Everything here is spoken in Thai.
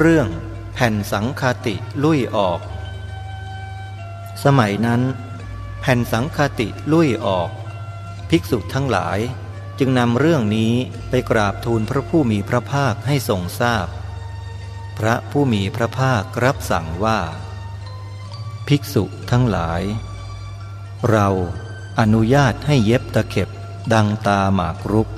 เรื่องแผ่นสังคติลุยออก สมัยนั้น แผ่นสังคติลุยออก ภิกษุทั้งหลายจึงนำเรื่องนี้ไปกราบทูลพระผู้มีพระภาคให้ทรงทราบพพระผู้มีพระภาครับสั่งว่า ภิกษุทั้งหลาย เราอนุญาตให้เย็บตะเข็บดังตาหมากรุก